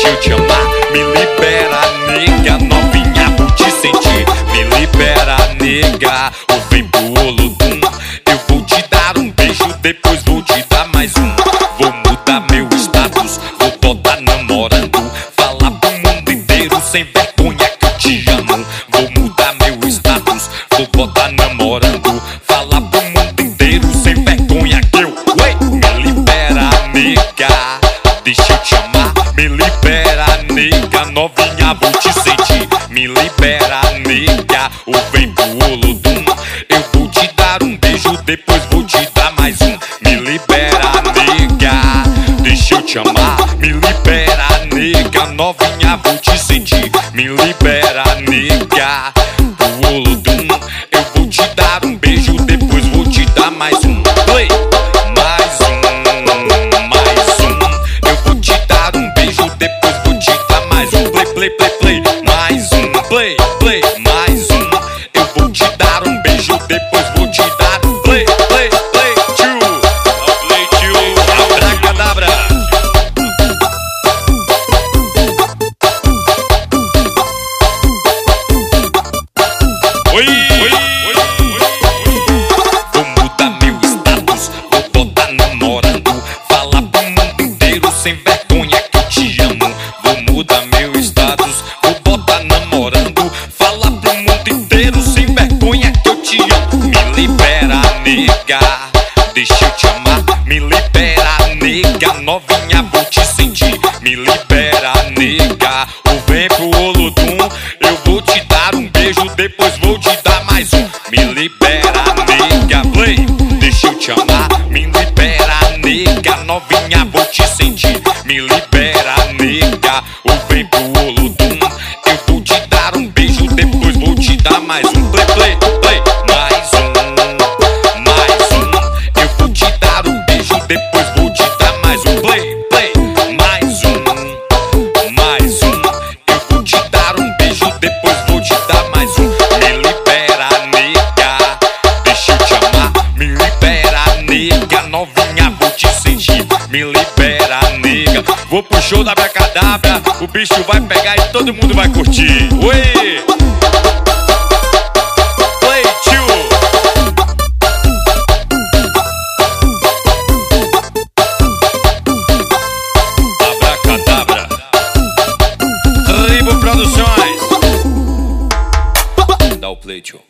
deixa eu te amar. Me libera, nega, novinha, vou te sentir. Me libera, nega, ouvi vem pro Olodum. Eu vou te dar um beijo, depois vou te dar mais um. Vou mudar meu status, vou botar namorando. Falar pro mundo inteiro sem vergonha que eu te amo. Vou mudar meu status, vou botar namorando. Falar pro mundo inteiro sem vergonha que eu. Ué, me libera, nega, deixa eu te amar me libera, nega. Novinha, vou te sentir. Me libera, nega. Ou vem pro Olodum. Eu vou te dar um beijo, depois vou te dar mais um. Me libera, nega. Deixa eu te amar, me libera, nega. Novinha, vou te sentir. Me libera, nega. Pro Olodum. Eu vou te dar um beijo, play, play, mais um. Eu vou te dar um beijo, depois vou te dar. Play, play, play, tio. Play, tio. Abracadabra. Oi, oi, Vou mudar meu status, vou botar namorando. Falar pro mundo inteiro sem vergonha libera, nega. Deixa eu te amar. Me libera, nega. Novinha, vou te sentir. Me libera, nega. Ou vem pro Olodum. Eu vou te dar um beijo, depois vou te dar mais um. Me libera, nega. Play. Deixa eu te amar. Me libera, nega. Novinha, vou te sentir. Me libera, nega. Ou vem pro Olodum. Eu vou te dar um beijo, depois vou te dar mais um. Play, play, play. Vou pro show da Abracadabra. O bicho vai pegar e todo mundo vai curtir. Oi! Play, tio. Abracadabra. Ribo Produções. Dá o play, tio.